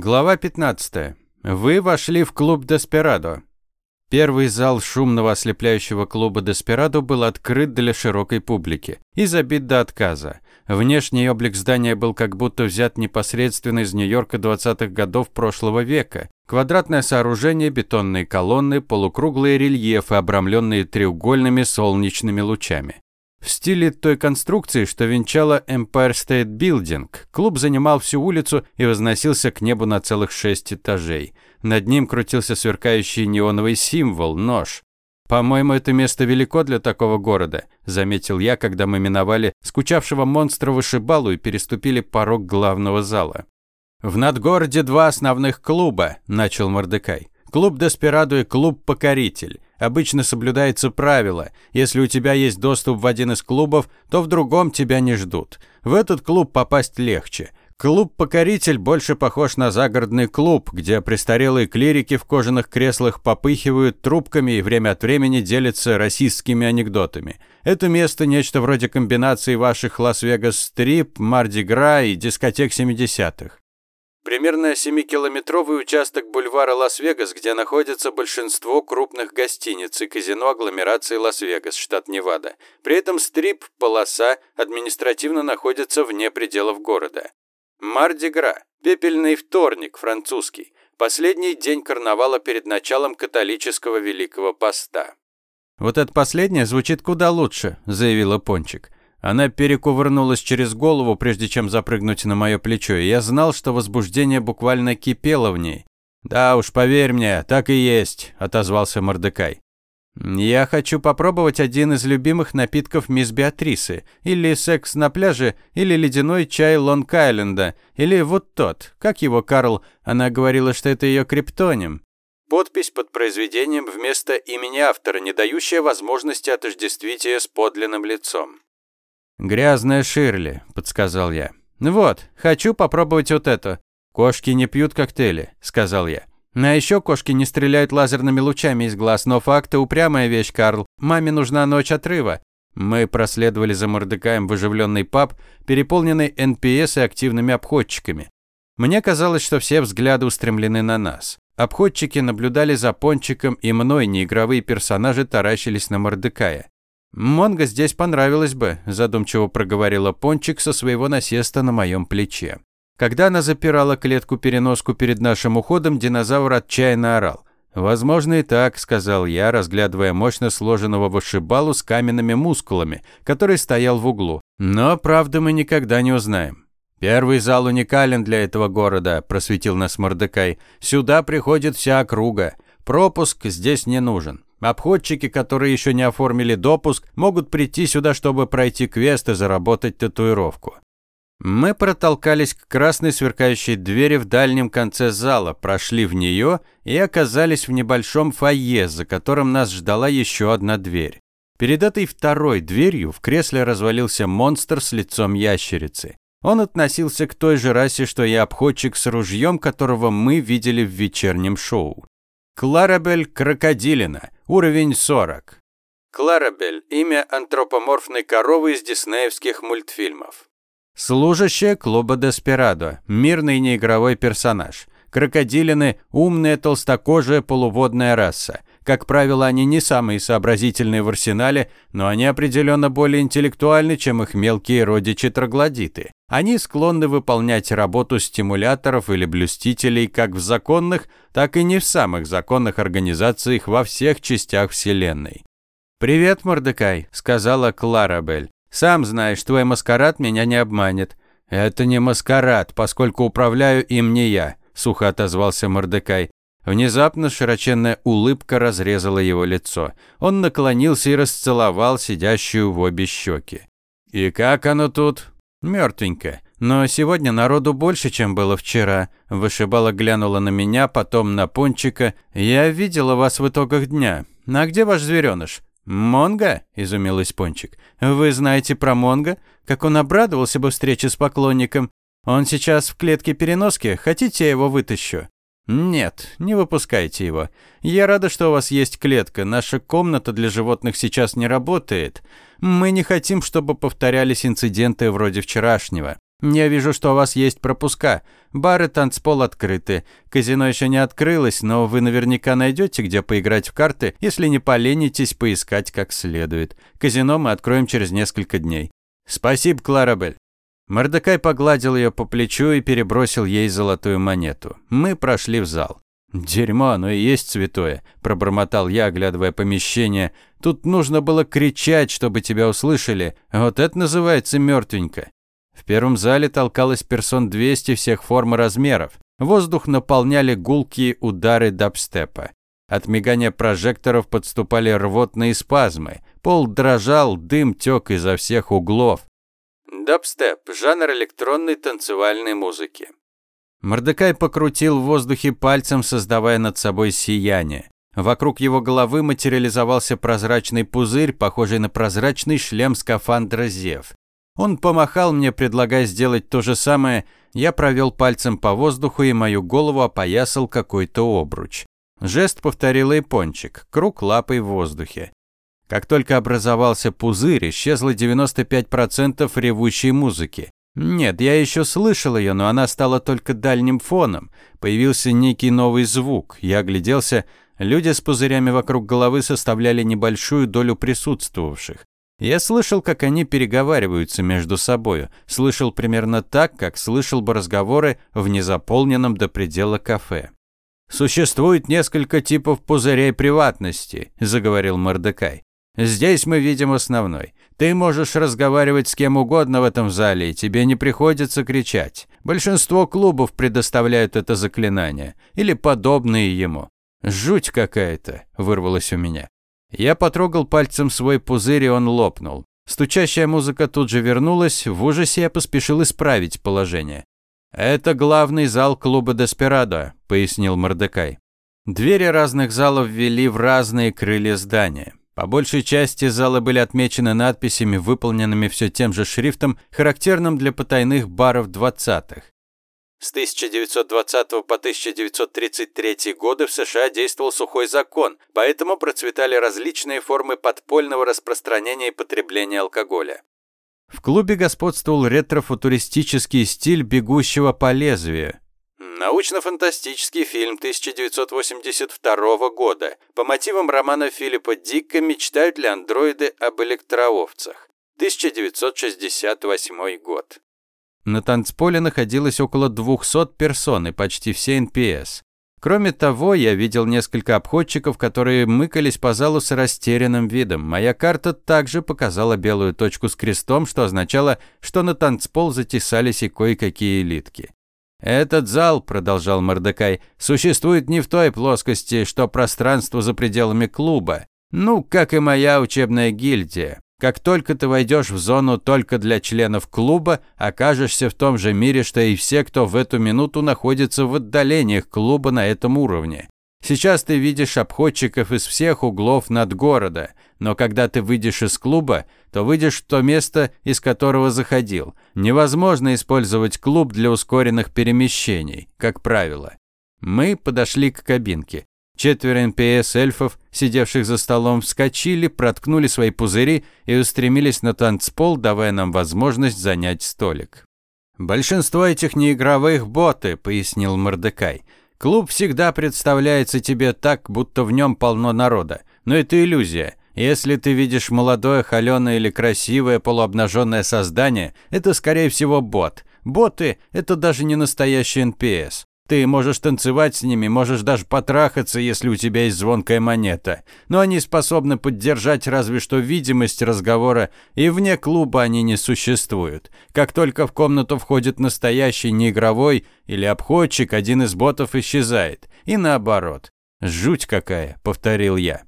Глава 15. Вы вошли в клуб Деспирадо. Первый зал шумного ослепляющего клуба Деспирадо был открыт для широкой публики и забит до отказа. Внешний облик здания был как будто взят непосредственно из Нью-Йорка 20-х годов прошлого века. Квадратное сооружение, бетонные колонны, полукруглые рельефы, обрамленные треугольными солнечными лучами. В стиле той конструкции, что венчала Empire State Building, клуб занимал всю улицу и возносился к небу на целых шесть этажей. Над ним крутился сверкающий неоновый символ – нож. «По-моему, это место велико для такого города», – заметил я, когда мы миновали скучавшего монстра вышибалу и переступили порог главного зала. «В надгороде два основных клуба», – начал Мордекай. «Клуб Деспирадо и клуб Покоритель. Обычно соблюдается правило. Если у тебя есть доступ в один из клубов, то в другом тебя не ждут. В этот клуб попасть легче. Клуб «Покоритель» больше похож на загородный клуб, где престарелые клирики в кожаных креслах попыхивают трубками и время от времени делятся расистскими анекдотами. Это место нечто вроде комбинации ваших Лас-Вегас-стрип, Марди-Гра и дискотек 70-х. Примерно 7-километровый участок бульвара Лас-Вегас, где находится большинство крупных гостиниц и казино агломерации Лас-Вегас, штат Невада. При этом стрип-полоса административно находится вне пределов города. Марди-Гра. Пепельный вторник, французский. Последний день карнавала перед началом католического Великого Поста. «Вот это последнее звучит куда лучше», – заявила Пончик. Она перекувырнулась через голову, прежде чем запрыгнуть на мое плечо, и я знал, что возбуждение буквально кипело в ней. «Да уж, поверь мне, так и есть», – отозвался Мордекай. «Я хочу попробовать один из любимых напитков мисс Беатрисы. Или секс на пляже, или ледяной чай Лонг-Айленда, или вот тот. Как его, Карл? Она говорила, что это ее криптоним». Подпись под произведением вместо имени автора, не дающая возможности отождествить ее с подлинным лицом. «Грязная Ширли», – подсказал я. «Вот, хочу попробовать вот это. Кошки не пьют коктейли», – сказал я. А еще кошки не стреляют лазерными лучами из глаз, но факты упрямая вещь, Карл. Маме нужна ночь отрыва. Мы проследовали за Мордекаем в оживленный паб, переполненный НПС и активными обходчиками. Мне казалось, что все взгляды устремлены на нас. Обходчики наблюдали за Пончиком, и мной неигровые персонажи таращились на Мордекая. «Монго здесь понравилось бы», – задумчиво проговорила Пончик со своего насеста на моем плече. Когда она запирала клетку-переноску перед нашим уходом, динозавр отчаянно орал. «Возможно и так», – сказал я, разглядывая мощно сложенного вышибалу с каменными мускулами, который стоял в углу. «Но, правда, мы никогда не узнаем». «Первый зал уникален для этого города», – просветил нас Мордекай. «Сюда приходит вся округа. Пропуск здесь не нужен. Обходчики, которые еще не оформили допуск, могут прийти сюда, чтобы пройти квест и заработать татуировку. Мы протолкались к красной сверкающей двери в дальнем конце зала, прошли в нее и оказались в небольшом фойе, за которым нас ждала еще одна дверь. Перед этой второй дверью в кресле развалился монстр с лицом ящерицы. Он относился к той же расе, что и обходчик с ружьем, которого мы видели в вечернем шоу. Кларабель Крокодилина, уровень 40. Кларабель – имя антропоморфной коровы из диснеевских мультфильмов. Служащая клуба Деспирадо, мирный неигровой персонаж. Крокодилины – умная толстокожая полуводная раса. Как правило, они не самые сообразительные в арсенале, но они определенно более интеллектуальны, чем их мелкие родичи троглодиты. Они склонны выполнять работу стимуляторов или блюстителей как в законных, так и не в самых законных организациях во всех частях Вселенной. «Привет, Мордекай», – сказала Кларабель. «Сам знаешь, твой маскарад меня не обманет». «Это не маскарад, поскольку управляю им не я», – сухо отозвался Мордекай. Внезапно широченная улыбка разрезала его лицо. Он наклонился и расцеловал сидящую в обе щеки. «И как оно тут?» Мертвенько. Но сегодня народу больше, чем было вчера. Вышибала глянула на меня, потом на Пончика. Я видела вас в итогах дня. А где ваш звереныш? «Монго?» – изумилась Пончик. «Вы знаете про Монго? Как он обрадовался бы встрече с поклонником. Он сейчас в клетке переноски. Хотите, я его вытащу?» «Нет, не выпускайте его. Я рада, что у вас есть клетка. Наша комната для животных сейчас не работает. Мы не хотим, чтобы повторялись инциденты вроде вчерашнего. Я вижу, что у вас есть пропуска. Бары, танцпол открыты. Казино еще не открылось, но вы наверняка найдете, где поиграть в карты, если не поленитесь поискать как следует. Казино мы откроем через несколько дней. Спасибо, Кларабель. Мордекай погладил ее по плечу и перебросил ей золотую монету. Мы прошли в зал. «Дерьмо, оно и есть святое», – пробормотал я, оглядывая помещение. «Тут нужно было кричать, чтобы тебя услышали. Вот это называется мертвенько». В первом зале толкалось персон 200 всех форм и размеров. Воздух наполняли гулкие удары дабстепа. От мигания прожекторов подступали рвотные спазмы. Пол дрожал, дым тек изо всех углов. Дабстеп – жанр электронной танцевальной музыки. Мордекай покрутил в воздухе пальцем, создавая над собой сияние. Вокруг его головы материализовался прозрачный пузырь, похожий на прозрачный шлем скафандра Зев. Он помахал мне, предлагая сделать то же самое. Я провел пальцем по воздуху, и мою голову опоясал какой-то обруч. Жест повторил и пончик, круг лапой в воздухе. Как только образовался пузырь, исчезло 95% ревущей музыки. Нет, я еще слышал ее, но она стала только дальним фоном. Появился некий новый звук. Я огляделся. Люди с пузырями вокруг головы составляли небольшую долю присутствовавших. Я слышал, как они переговариваются между собою. Слышал примерно так, как слышал бы разговоры в незаполненном до предела кафе. «Существует несколько типов пузырей приватности», – заговорил Мордекай. «Здесь мы видим основной. Ты можешь разговаривать с кем угодно в этом зале, и тебе не приходится кричать. Большинство клубов предоставляют это заклинание, или подобные ему. Жуть какая-то», – вырвалось у меня. Я потрогал пальцем свой пузырь, и он лопнул. Стучащая музыка тут же вернулась, в ужасе я поспешил исправить положение. «Это главный зал клуба Деспирадо», – пояснил Мордекай. Двери разных залов вели в разные крылья здания. По большей части залы были отмечены надписями, выполненными все тем же шрифтом, характерным для потайных баров двадцатых. С 1920 по 1933 годы в США действовал сухой закон, поэтому процветали различные формы подпольного распространения и потребления алкоголя. В клубе господствовал ретро-футуристический стиль бегущего по лезвию. Научно-фантастический фильм 1982 года. По мотивам романа Филиппа Дика «Мечтают ли андроиды об электроовцах?» 1968 год. На танцполе находилось около 200 персон и почти все НПС. Кроме того, я видел несколько обходчиков, которые мыкались по залу с растерянным видом. Моя карта также показала белую точку с крестом, что означало, что на танцпол затесались и кое-какие элитки. «Этот зал», – продолжал Мордекай, – «существует не в той плоскости, что пространство за пределами клуба. Ну, как и моя учебная гильдия. Как только ты войдешь в зону только для членов клуба, окажешься в том же мире, что и все, кто в эту минуту находится в отдалениях клуба на этом уровне. Сейчас ты видишь обходчиков из всех углов над города, но когда ты выйдешь из клуба, то выйдешь в то место, из которого заходил. Невозможно использовать клуб для ускоренных перемещений, как правило. Мы подошли к кабинке. Четверо НПС-эльфов, сидевших за столом, вскочили, проткнули свои пузыри и устремились на танцпол, давая нам возможность занять столик. «Большинство этих неигровых боты», — пояснил Мордекай. «Клуб всегда представляется тебе так, будто в нем полно народа. Но это иллюзия. Если ты видишь молодое, холеное или красивое полуобнаженное создание, это, скорее всего, бот. Боты – это даже не настоящий НПС. Ты можешь танцевать с ними, можешь даже потрахаться, если у тебя есть звонкая монета. Но они способны поддержать разве что видимость разговора, и вне клуба они не существуют. Как только в комнату входит настоящий неигровой или обходчик, один из ботов исчезает. И наоборот. «Жуть какая», — повторил я.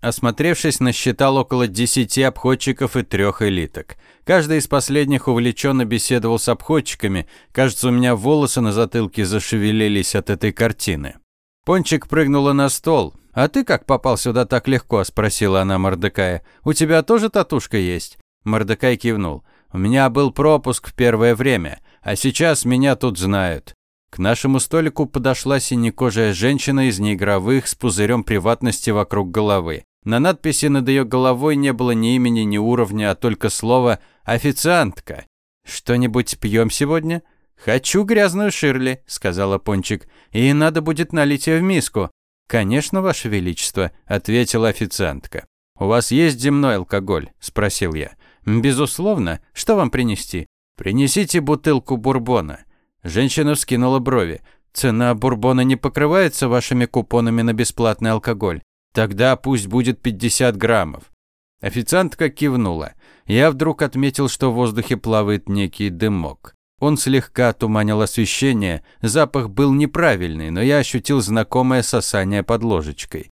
Осмотревшись, насчитал около десяти обходчиков и трех элиток. Каждый из последних увлеченно беседовал с обходчиками. Кажется, у меня волосы на затылке зашевелились от этой картины. Пончик прыгнула на стол. «А ты как попал сюда так легко?» – спросила она Мордекая. «У тебя тоже татушка есть?» Мордекай кивнул. «У меня был пропуск в первое время, а сейчас меня тут знают». К нашему столику подошла синекожая женщина из неигровых с пузырем приватности вокруг головы. На надписи над ее головой не было ни имени, ни уровня, а только слово «официантка». «Что-нибудь пьем сегодня?» «Хочу грязную ширли», — сказала Пончик. «И надо будет налить ее в миску». «Конечно, Ваше Величество», — ответила официантка. «У вас есть земной алкоголь?» – спросил я. «Безусловно. Что вам принести?» «Принесите бутылку бурбона». Женщина вскинула брови. «Цена бурбона не покрывается вашими купонами на бесплатный алкоголь. Тогда пусть будет 50 граммов». Официантка кивнула. Я вдруг отметил, что в воздухе плавает некий дымок. Он слегка туманил освещение, запах был неправильный, но я ощутил знакомое сосание под ложечкой.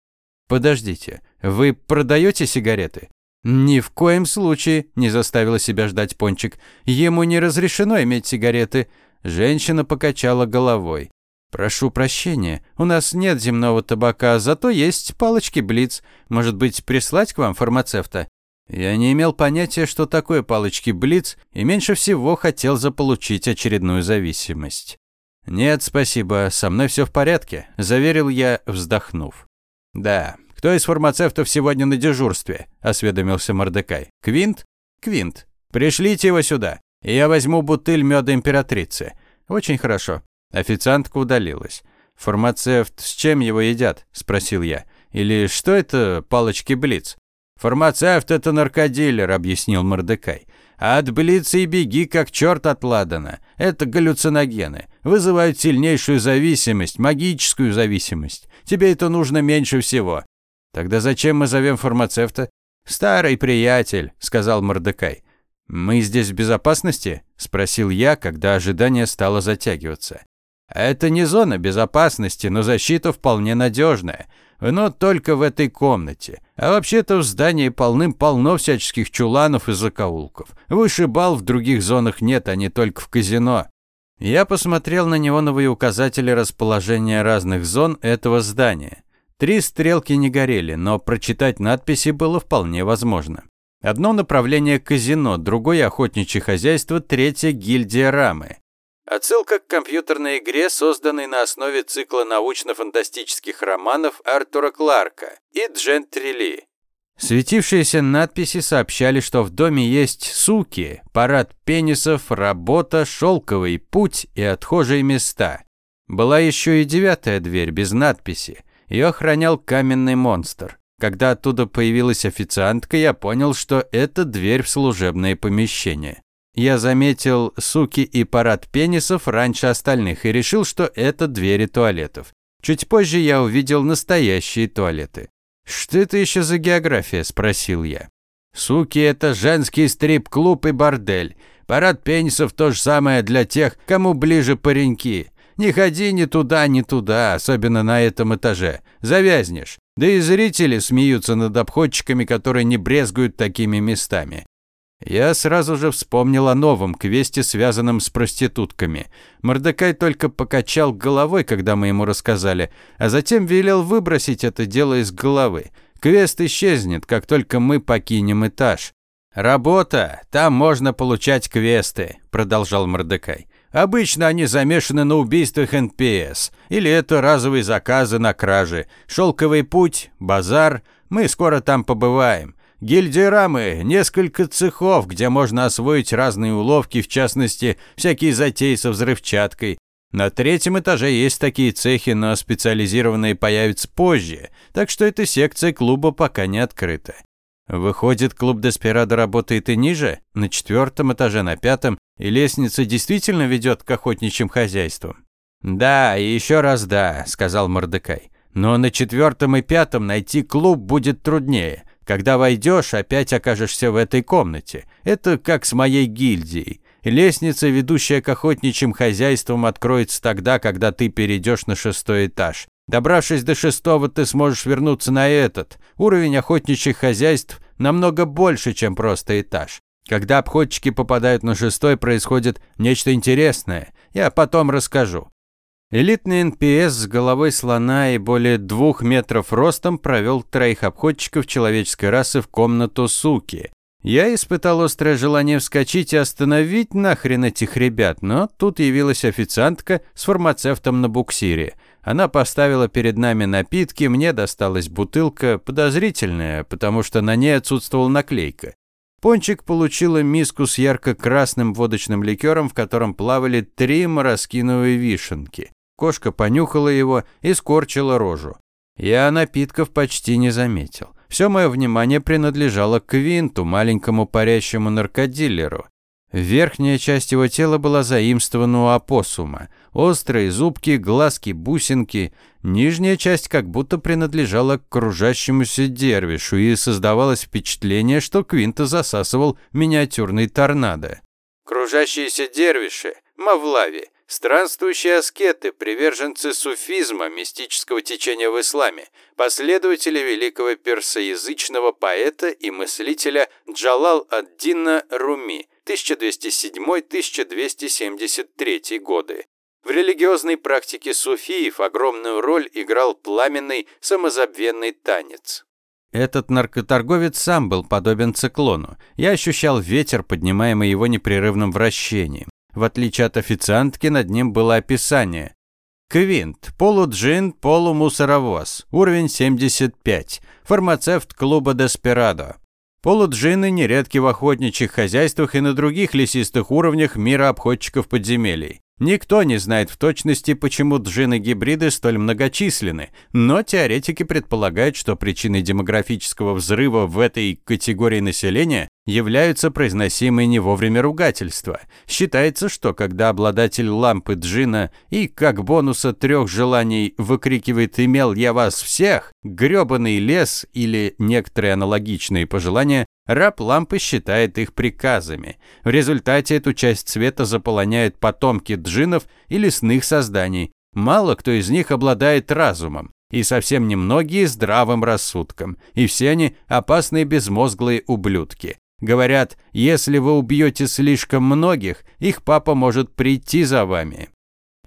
«Подождите, вы продаете сигареты?» «Ни в коем случае», – не заставила себя ждать Пончик. «Ему не разрешено иметь сигареты». Женщина покачала головой. «Прошу прощения, у нас нет земного табака, зато есть палочки Блиц. Может быть, прислать к вам фармацевта?» Я не имел понятия, что такое палочки Блиц, и меньше всего хотел заполучить очередную зависимость. «Нет, спасибо, со мной все в порядке», – заверил я, вздохнув. «Да, кто из фармацевтов сегодня на дежурстве?» – осведомился Мордекай. «Квинт?» «Квинт. Пришлите его сюда, и я возьму бутыль меда императрицы». «Очень хорошо». Официантка удалилась. «Фармацевт с чем его едят?» – спросил я. «Или что это палочки Блиц?» «Фармацевт – это наркодилер», – объяснил Мордекай. «От Блица и беги, как черт от Ладана. Это галлюциногены. Вызывают сильнейшую зависимость, магическую зависимость. Тебе это нужно меньше всего. Тогда зачем мы зовем фармацевта? Старый приятель, сказал Мордекай. Мы здесь в безопасности? спросил я, когда ожидание стало затягиваться. Это не зона безопасности, но защита вполне надежная. Но только в этой комнате. А вообще-то в здании полным-полно всяческих чуланов и закоулков. Выше бал в других зонах нет, а не только в казино. Я посмотрел на неоновые указатели расположения разных зон этого здания. Три стрелки не горели, но прочитать надписи было вполне возможно. Одно направление казино, другое охотничье хозяйство, третье гильдия рамы. Отсылка к компьютерной игре, созданной на основе цикла научно-фантастических романов Артура Кларка и Джен Трилли. Светившиеся надписи сообщали, что в доме есть суки, парад пенисов, работа, шелковый путь и отхожие места. Была еще и девятая дверь без надписи. Ее охранял каменный монстр. Когда оттуда появилась официантка, я понял, что это дверь в служебное помещение. Я заметил суки и парад пенисов раньше остальных и решил, что это двери туалетов. Чуть позже я увидел настоящие туалеты. «Что это еще за география?» – спросил я. «Суки – это женский стрип-клуб и бордель. Парад пенисов – то же самое для тех, кому ближе пареньки. Не ходи ни туда, ни туда, особенно на этом этаже. Завязнешь. Да и зрители смеются над обходчиками, которые не брезгуют такими местами. Я сразу же вспомнил о новом квесте, связанном с проститутками. Мордекай только покачал головой, когда мы ему рассказали, а затем велел выбросить это дело из головы. Квест исчезнет, как только мы покинем этаж. «Работа! Там можно получать квесты», – продолжал Мордекай. «Обычно они замешаны на убийствах НПС. Или это разовые заказы на кражи. Шелковый путь, базар. Мы скоро там побываем. Гильдия Рамы – несколько цехов, где можно освоить разные уловки, в частности, всякие затеи со взрывчаткой. На третьем этаже есть такие цехи, но специализированные появятся позже, так что эта секция клуба пока не открыта. Выходит, клуб Деспирадо работает и ниже, на четвертом этаже, на пятом, и лестница действительно ведет к охотничьим хозяйствам. «Да, и еще раз да», – сказал Мордекай. «Но на четвертом и пятом найти клуб будет труднее. Когда войдешь, опять окажешься в этой комнате. Это как с моей гильдией. Лестница, ведущая к охотничьим хозяйствам, откроется тогда, когда ты перейдешь на шестой этаж. Добравшись до шестого, ты сможешь вернуться на этот. Уровень охотничьих хозяйств намного больше, чем просто этаж. Когда обходчики попадают на шестой, происходит нечто интересное. Я потом расскажу. Элитный НПС с головой слона и более двух метров ростом провел троих обходчиков человеческой расы в комнату суки. Я испытал острое желание вскочить и остановить нахрен этих ребят, но тут явилась официантка с фармацевтом на буксире. Она поставила перед нами напитки, мне досталась бутылка, подозрительная, потому что на ней отсутствовала наклейка. Пончик получила миску с ярко-красным водочным ликером, в котором плавали три мороскиновые вишенки. Кошка понюхала его и скорчила рожу. Я напитков почти не заметил. Все мое внимание принадлежало Квинту, маленькому парящему наркодилеру. Верхняя часть его тела была заимствована у опоссума. Острые зубки, глазки, бусинки. Нижняя часть как будто принадлежала к кружащемуся дервишу, и создавалось впечатление, что Квинта засасывал миниатюрный торнадо. Кружащиеся дервиши, мавлави, странствующие аскеты, приверженцы суфизма, мистического течения в исламе, последователи великого персоязычного поэта и мыслителя Джалал ад-Дина Руми – 1207-1273 годы. В религиозной практике суфиев огромную роль играл пламенный самозабвенный танец. Этот наркоторговец сам был подобен циклону. Я ощущал ветер, поднимаемый его непрерывным вращением. В отличие от официантки, над ним было описание. Квинт, полуджин, полумусоровоз, уровень 75, фармацевт клуба Деспирадо. Полуджины нередки в охотничьих хозяйствах и на других лесистых уровнях мира обходчиков подземелий. Никто не знает в точности, почему джины-гибриды столь многочисленны, но теоретики предполагают, что причиной демографического взрыва в этой категории населения являются произносимые не вовремя ругательства. Считается, что когда обладатель лампы джина и как бонуса трех желаний выкрикивает «имел я вас всех», грёбаный лес или некоторые аналогичные пожелания Раб лампы считает их приказами. В результате эту часть света заполоняют потомки джинов и лесных созданий. Мало кто из них обладает разумом, и совсем немногие здравым рассудком, и все они опасные безмозглые ублюдки. Говорят, если вы убьете слишком многих, их папа может прийти за вами.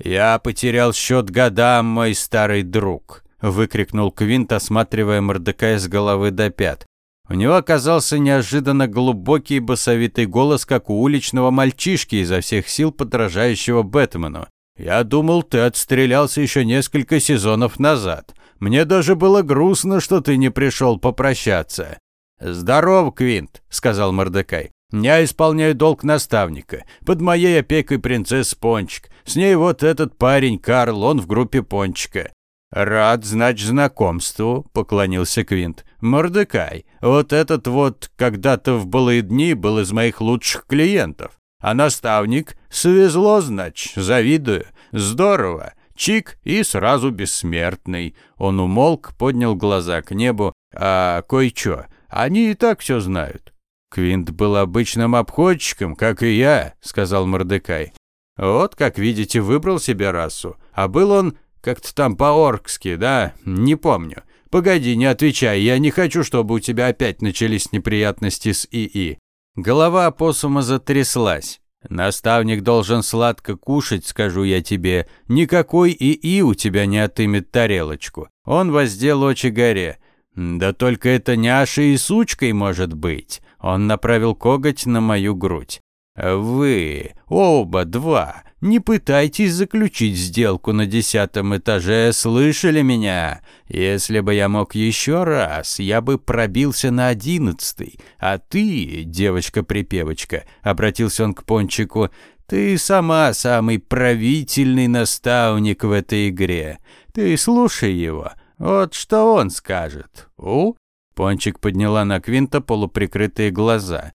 «Я потерял счет годам, мой старый друг», – выкрикнул Квинт, осматривая Мордекая с головы до пят. У него оказался неожиданно глубокий басовитый голос, как у уличного мальчишки, изо всех сил подражающего Бэтмену. «Я думал, ты отстрелялся еще несколько сезонов назад. Мне даже было грустно, что ты не пришел попрощаться». «Здоров, Квинт», — сказал Мордекай. «Я исполняю долг наставника. Под моей опекой принцесс Пончик. С ней вот этот парень Карл, он в группе Пончика. «Рад, значит, знакомству», — поклонился Квинт. «Мордекай, вот этот вот когда-то в былые дни был из моих лучших клиентов. А наставник? Свезло, значит, завидую. Здорово. Чик и сразу бессмертный». Он умолк, поднял глаза к небу. «А кое-что, они и так все знают». «Квинт был обычным обходчиком, как и я», — сказал Мордекай. «Вот, как видите, выбрал себе расу. А был он как-то там по-оркски, да? Не помню. Погоди, не отвечай, я не хочу, чтобы у тебя опять начались неприятности с ИИ. Голова опоссума затряслась. Наставник должен сладко кушать, скажу я тебе. Никакой ИИ у тебя не отымет тарелочку. Он воздел очи горе. Да только это няшей и сучкой может быть. Он направил коготь на мою грудь. Вы, оба два, не пытайтесь заключить сделку на десятом этаже, слышали меня? Если бы я мог еще раз, я бы пробился на одиннадцатый. А ты, девочка-припевочка, обратился он к Пончику, ты сама самый правительный наставник в этой игре. Ты слушай его. Вот что он скажет. У? Пончик подняла на Квинта полуприкрытые глаза.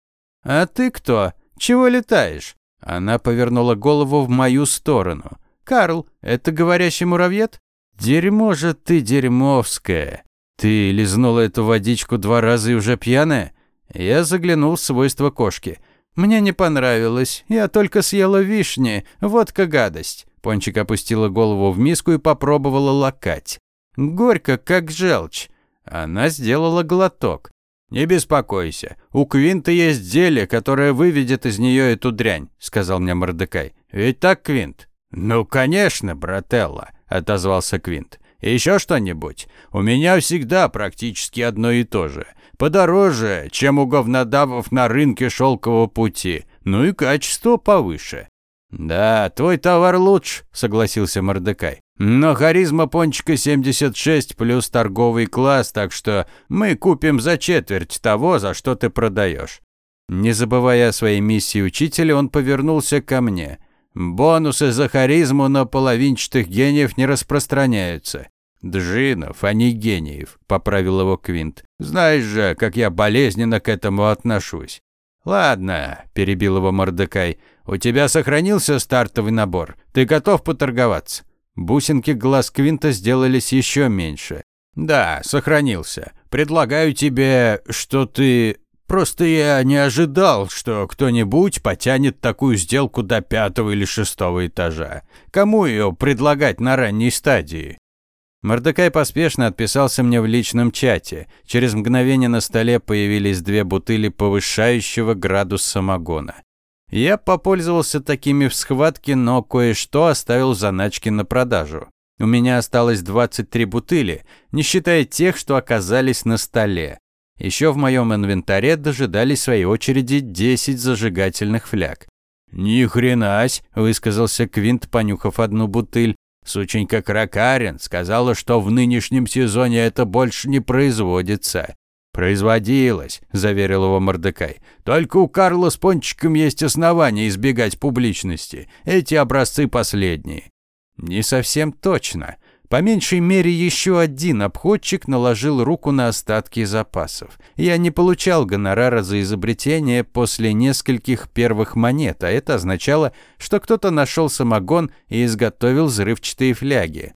А ты кто? Чего летаешь?» Она повернула голову в мою сторону. «Карл, это говорящий муравьед?» «Дерьмо же ты дерьмовская! Ты лизнула эту водичку два раза и уже пьяная?» Я заглянул в свойства кошки. «Мне не понравилось. Я только съела вишни. Водка гадость». Пончик опустила голову в миску и попробовала лакать. «Горько, как желчь». Она сделала глоток. «Не беспокойся, у Квинта есть зелье, которое выведет из нее эту дрянь», — сказал мне Мордекай. «Ведь так, Квинт?» «Ну, конечно, брателла», — отозвался Квинт. «Еще что-нибудь? У меня всегда практически одно и то же. Подороже, чем у говнодавов на рынке шелкового пути. Ну и качество повыше». «Да, твой товар лучше», — согласился Мордекай. Но харизма пончика 76 плюс торговый класс, так что мы купим за четверть того, за что ты продаешь. Не забывая о своей миссии учителя, он повернулся ко мне. «Бонусы за харизму на половинчатых гениев не распространяются. «Джинов, а не гениев», – поправил его Квинт. «Знаешь же, как я болезненно к этому отношусь». «Ладно», – перебил его Мордекай. «У тебя сохранился стартовый набор? Ты готов поторговаться?» Бусинки глаз Квинта сделались еще меньше. «Да, сохранился. Предлагаю тебе, что ты...» «Просто я не ожидал, что кто-нибудь потянет такую сделку до пятого или шестого этажа. Кому ее предлагать на ранней стадии?» Мордекай поспешно отписался мне в личном чате. Через мгновение на столе появились две бутыли повышающего градус самогона. Я попользовался такими в схватке, но кое-что оставил заначки на продажу. У меня осталось 23 бутыли, не считая тех, что оказались на столе. Еще в моем инвентаре дожидались своей очереди 10 зажигательных фляг. «Ни хренась», – высказался Квинт, понюхав одну бутыль. Сученька Кракарин сказала, что в нынешнем сезоне это больше не производится. «Производилось», – заверил его Мордекай. «Только у Карла с Пончиком есть основания избегать публичности. Эти образцы последние». «Не совсем точно. По меньшей мере, еще один обходчик наложил руку на остатки запасов. Я не получал гонорара за изобретение после нескольких первых монет, а это означало, что кто-то нашел самогон и изготовил взрывчатые фляги.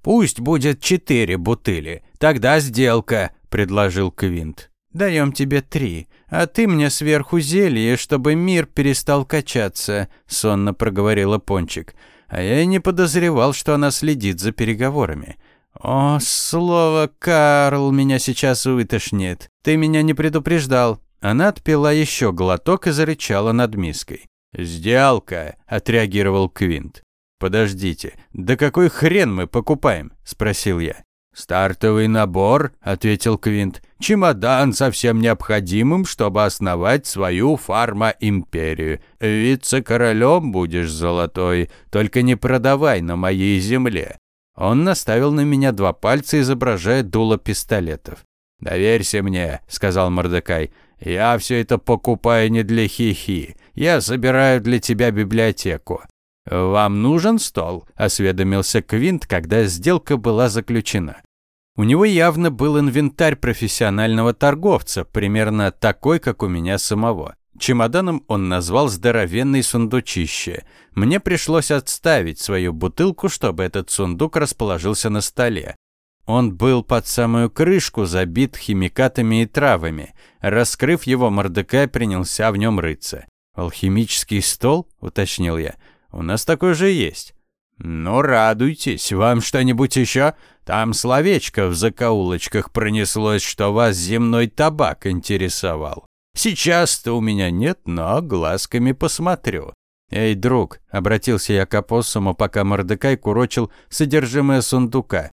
«Пусть будет четыре бутыли, тогда сделка», – предложил Квинт. «Даем тебе три, а ты мне сверху зелье, чтобы мир перестал качаться», – сонно проговорила Пончик. А я и не подозревал, что она следит за переговорами. «О, слово, Карл, меня сейчас вытошнит. Ты меня не предупреждал». Она отпила еще глоток и зарычала над миской. «Сделка», – отреагировал Квинт. «Подождите, да какой хрен мы покупаем?» – спросил я. «Стартовый набор», – ответил Квинт. «Чемодан со всем необходимым, чтобы основать свою фарма-империю. Вице-королем будешь золотой, только не продавай на моей земле». Он наставил на меня два пальца, изображая дуло пистолетов. «Доверься мне», – сказал Мордекай. «Я все это покупаю не для хихи. Я собираю для тебя библиотеку. «Вам нужен стол?» – осведомился Квинт, когда сделка была заключена. У него явно был инвентарь профессионального торговца, примерно такой, как у меня самого. Чемоданом он назвал здоровенный сундучище. Мне пришлось отставить свою бутылку, чтобы этот сундук расположился на столе. Он был под самую крышку забит химикатами и травами. Раскрыв его, Мордекай принялся в нем рыться. «Алхимический стол?» – уточнил я. У нас такой же есть. Ну, радуйтесь, вам что-нибудь еще? Там словечко в закоулочках пронеслось, что вас земной табак интересовал. Сейчас-то у меня нет, но глазками посмотрю. «Эй, друг», — обратился я к опоссуму, пока Мордекай курочил содержимое сундука.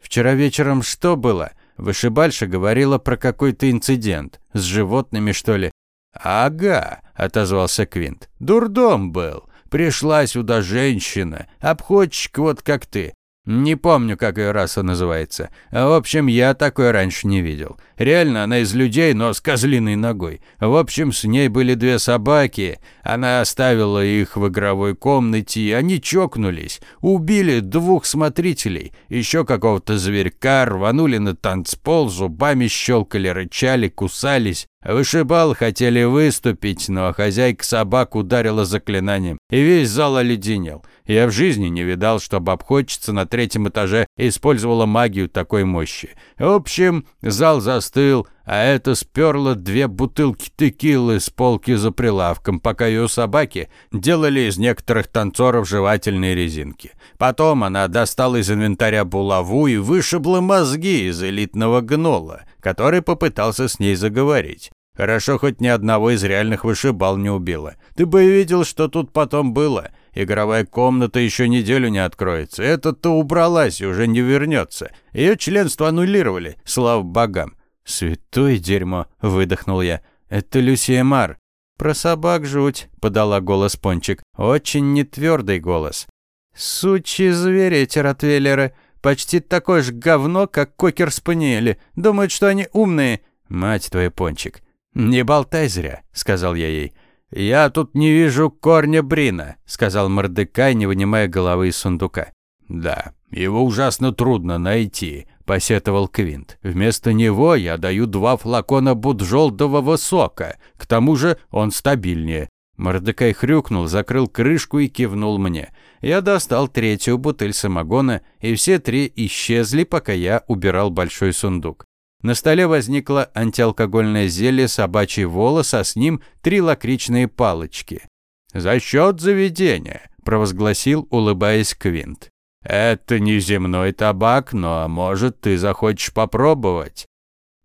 «Вчера вечером что было? Вышибальша говорила про какой-то инцидент. С животными, что ли?» «Ага», — отозвался Квинт. «Дурдом был. Пришла сюда женщина, обходчик вот как ты. Не помню, как ее раса называется. В общем, я такой раньше не видел. Реально, она из людей, но с козлиной ногой. В общем, с ней были две собаки. Она оставила их в игровой комнате, и они чокнулись. Убили двух смотрителей. Еще какого-то зверька рванули на танцпол, зубами щелкали, рычали, кусались. Вышибал хотели выступить, но хозяйка собак ударила заклинанием, и весь зал оледенел. Я в жизни не видал, чтобы обходчица на третьем этаже использовала магию такой мощи. В общем, зал застыл, а это сперла две бутылки текилы с полки за прилавком, пока ее собаки делали из некоторых танцоров жевательные резинки. Потом она достала из инвентаря булаву и вышибла мозги из элитного гнола, который попытался с ней заговорить. Хорошо, хоть ни одного из реальных вышибал не убила. Ты бы видел, что тут потом было. Игровая комната еще неделю не откроется. Эта-то убралась и уже не вернется. Ее членство аннулировали, слава богам. «Святое дерьмо!» – выдохнул я. «Это Люсия Мар». «Про собак жуть», – подала голос Пончик. «Очень нетвердый голос». «Сучьи звери эти ротвейлеры. Почти такое же говно, как кокер-спаниели. Думают, что они умные». «Мать твою, Пончик». «Не болтай зря», — сказал я ей. «Я тут не вижу корня Брина», — сказал Мордекай, не вынимая головы из сундука. «Да, его ужасно трудно найти», – посетовал Квинт. «Вместо него я даю два флакона буджолдового сока. К тому же он стабильнее». Мордекай хрюкнул, закрыл крышку и кивнул мне. Я достал третью бутыль самогона, и все три исчезли, пока я убирал большой сундук. На столе возникло антиалкогольное зелье «Собачий волос», а с ним три лакричные палочки. «За счет заведения», – провозгласил, улыбаясь Квинт. Это не земной табак, но, может, ты захочешь попробовать.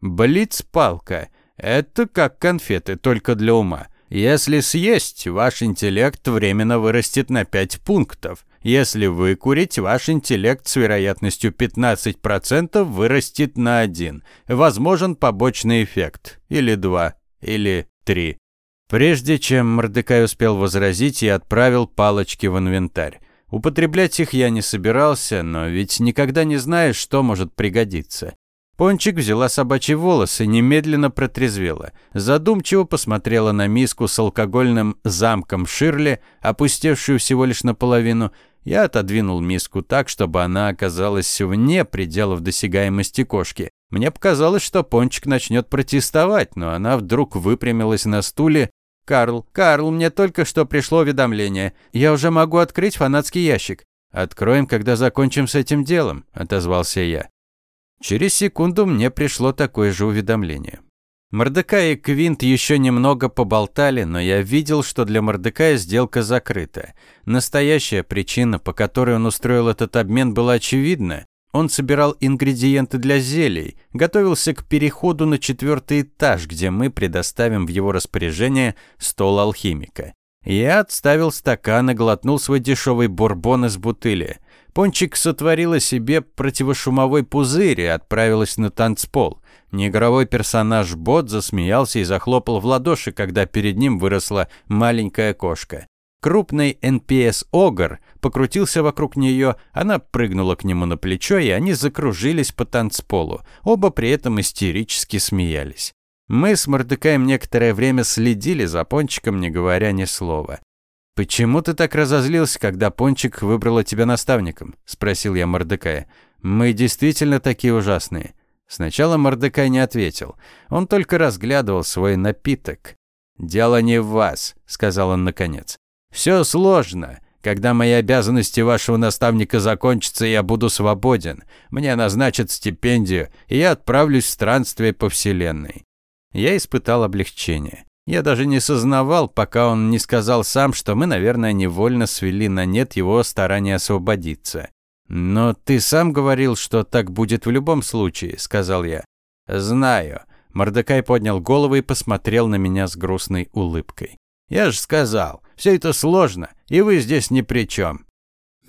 Блиц-палка. Это как конфеты, только для ума. Если съесть, ваш интеллект временно вырастет на 5 пунктов. Если выкурить, ваш интеллект с вероятностью 15% вырастет на 1. Возможен побочный эффект. Или 2. Или 3. Прежде чем Мордекай успел возразить, я отправил палочки в инвентарь. Употреблять их я не собирался, но ведь никогда не знаешь, что может пригодиться. Пончик взяла собачий волос и немедленно протрезвела. Задумчиво посмотрела на миску с алкогольным замком Ширли, опустевшую всего лишь наполовину. Я отодвинул миску так, чтобы она оказалась вне пределов досягаемости кошки. Мне показалось, что Пончик начнет протестовать, но она вдруг выпрямилась на стуле «Карл, Карл, мне только что пришло уведомление. Я уже могу открыть фанатский ящик». «Откроем, когда закончим с этим делом», – отозвался я. Через секунду мне пришло такое же уведомление. Мордекай и Квинт еще немного поболтали, но я видел, что для Мордекая сделка закрыта. Настоящая причина, по которой он устроил этот обмен, была очевидна. Он собирал ингредиенты для зелий, готовился к переходу на четвертый этаж, где мы предоставим в его распоряжение стол алхимика. Я отставил стакан и глотнул свой дешевый бурбон из бутыли. Пончик сотворила себе противошумовой пузырь и отправилась на танцпол. Неигровой персонаж Бот засмеялся и захлопал в ладоши, когда перед ним выросла маленькая кошка. Крупный NPS-огр покрутился вокруг нее, она прыгнула к нему на плечо, и они закружились по танцполу. Оба при этом истерически смеялись. Мы с Мордекаем некоторое время следили за Пончиком, не говоря ни слова. «Почему ты так разозлился, когда Пончик выбрала тебя наставником?» – спросил я Мордекая. «Мы действительно такие ужасные». Сначала Мордекай не ответил. Он только разглядывал свой напиток. «Дело не в вас», – сказал он наконец. Все сложно. Когда мои обязанности вашего наставника закончатся, я буду свободен. Мне назначат стипендию, и я отправлюсь в странствие по вселенной. Я испытал облегчение. Я даже не сознавал, пока он не сказал сам, что мы, наверное, невольно свели на нет его старания освободиться. «Но ты сам говорил, что так будет в любом случае», — сказал я. «Знаю». Мордекай поднял голову и посмотрел на меня с грустной улыбкой. «Я же сказал, все это сложно, и вы здесь ни при чем.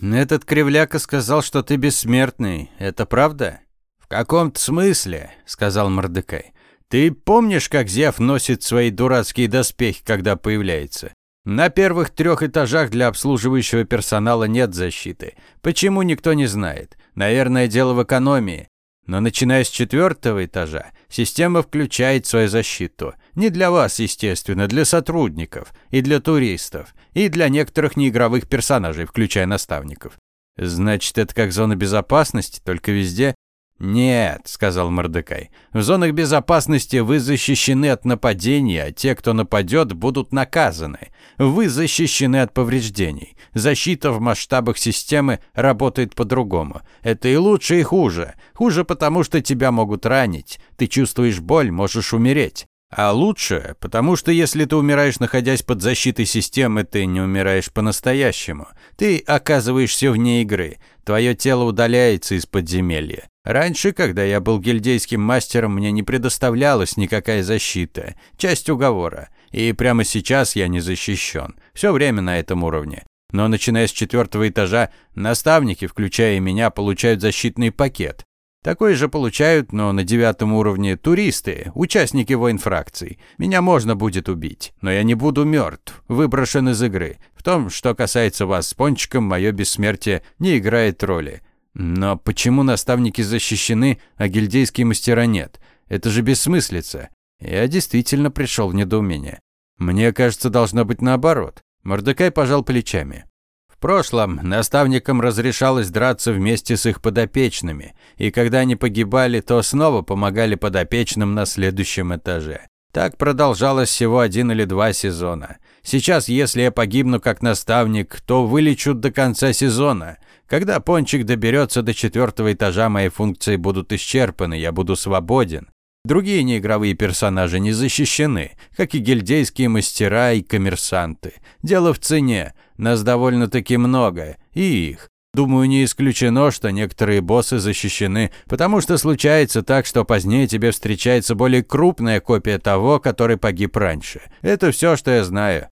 Этот кривляка сказал, что ты бессмертный. Это правда? В каком-то смысле, сказал Мордекай. Ты помнишь, как Зев носит свои дурацкие доспехи, когда появляется? На первых трех этажах для обслуживающего персонала нет защиты. Почему никто не знает? Наверное, дело в экономии. Но начиная с четвертого этажа, система включает свою защиту. Не для вас, естественно, для сотрудников, и для туристов, и для некоторых неигровых персонажей, включая наставников. Значит, это как зона безопасности, только везде «Нет», — сказал Мордекай, — «в зонах безопасности вы защищены от нападения, а те, кто нападет, будут наказаны. Вы защищены от повреждений. Защита в масштабах системы работает по-другому. Это и лучше, и хуже. Хуже, потому что тебя могут ранить. Ты чувствуешь боль, можешь умереть. А лучше, потому что если ты умираешь, находясь под защитой системы, ты не умираешь по-настоящему. Ты оказываешься вне игры. Твое тело удаляется из подземелья. Раньше, когда я был гильдейским мастером, мне не предоставлялась никакая защита. Часть уговора. И прямо сейчас я не защищен. Все время на этом уровне. Но начиная с четвертого этажа, наставники, включая меня, получают защитный пакет. Такой же получают, но на девятом уровне, туристы, участники воинфракций. Меня можно будет убить, но я не буду мертв, выброшен из игры. В том, что касается вас с Пончиком, мое бессмертие не играет роли. Но почему наставники защищены, а гильдейские мастера нет? Это же бессмыслица. Я действительно пришел в недоумение. Мне кажется, должно быть наоборот. Мордекай пожал плечами. В прошлом наставникам разрешалось драться вместе с их подопечными, и когда они погибали, то снова помогали подопечным на следующем этаже. Так продолжалось всего один или два сезона. Сейчас, если я погибну как наставник, то вылечут до конца сезона. Когда пончик доберется до четвертого этажа, мои функции будут исчерпаны, я буду свободен. Другие неигровые персонажи не защищены, как и гильдейские мастера и коммерсанты. Дело в цене. Нас довольно-таки много. И их. Думаю, не исключено, что некоторые боссы защищены, потому что случается так, что позднее тебе встречается более крупная копия того, который погиб раньше. Это все, что я знаю.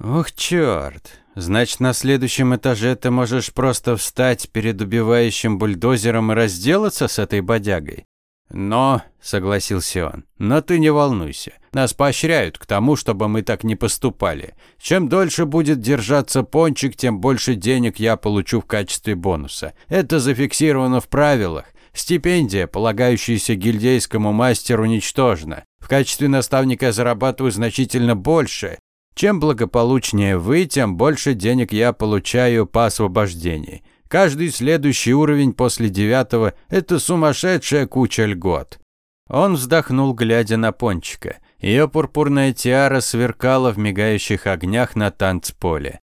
Ух, черт. Значит, на следующем этаже ты можешь просто встать перед убивающим бульдозером и разделаться с этой бодягой. «Но», — согласился он, — «но ты не волнуйся. Нас поощряют к тому, чтобы мы так не поступали. Чем дольше будет держаться пончик, тем больше денег я получу в качестве бонуса. Это зафиксировано в правилах. Стипендия, полагающаяся гильдейскому мастеру, ничтожна. В качестве наставника я зарабатываю значительно больше. Чем благополучнее вы, тем больше денег я получаю по освобождении. Каждый следующий уровень после девятого – это сумасшедшая куча льгот. Он вздохнул, глядя на Пончика. Ее пурпурная тиара сверкала в мигающих огнях на танцполе.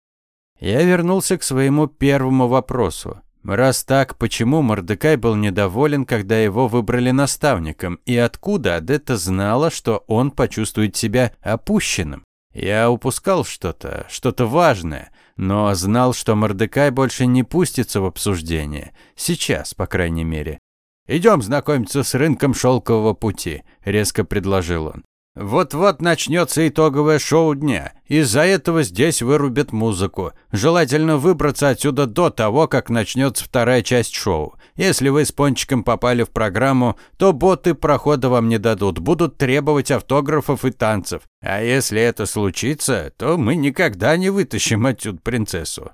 Я вернулся к своему первому вопросу. Раз так, почему Мордекай был недоволен, когда его выбрали наставником, и откуда Адетта знала, что он почувствует себя опущенным? Я упускал что-то, что-то важное, но знал, что Мордекай больше не пустится в обсуждение. Сейчас, по крайней мере. «Идем знакомиться с рынком шелкового пути», – резко предложил он. Вот-вот начнется итоговое шоу дня. Из-за этого здесь вырубят музыку. Желательно выбраться отсюда до того, как начнется вторая часть шоу. Если вы с Пончиком попали в программу, то боты прохода вам не дадут, будут требовать автографов и танцев. А если это случится, то мы никогда не вытащим отсюда принцессу.